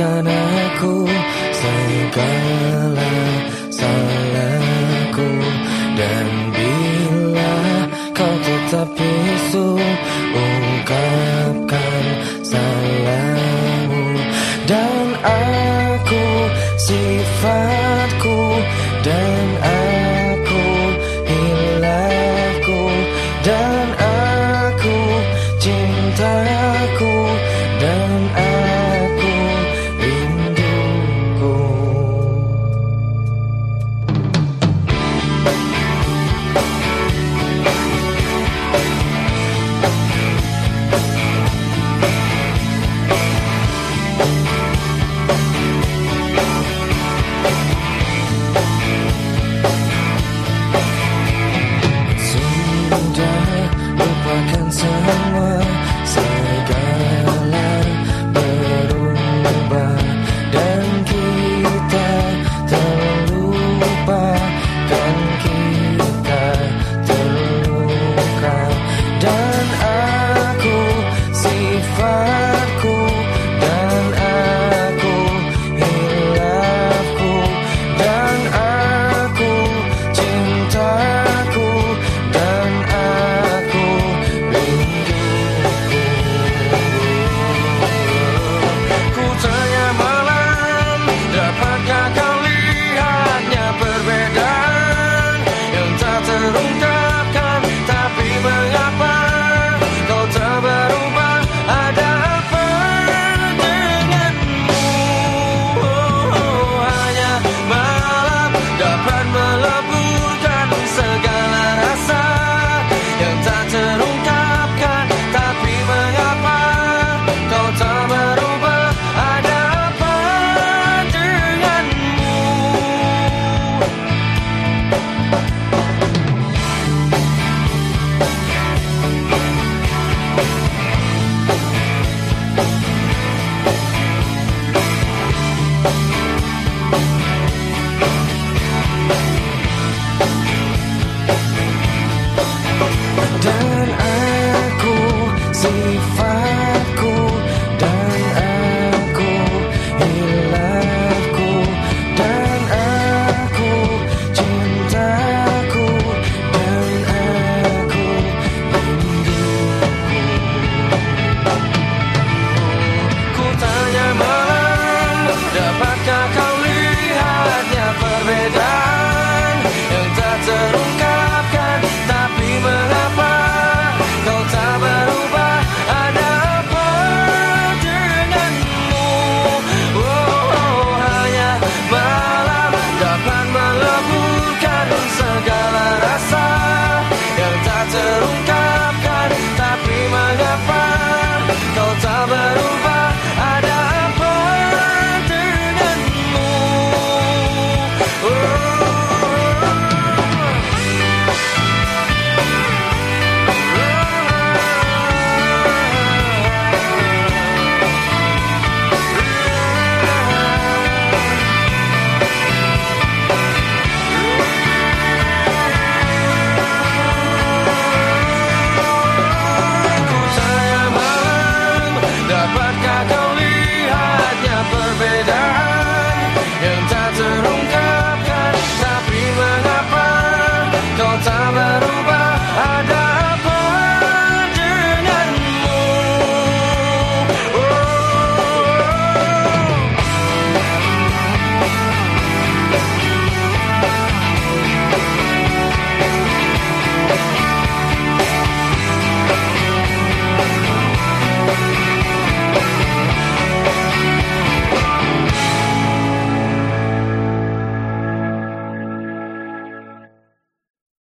maafkan aku segala salahku. Dan bila kau tetap isu ungkapkan salahmu. Dan aku sifatku. Dan aku hilafku. Dan aku cintaku.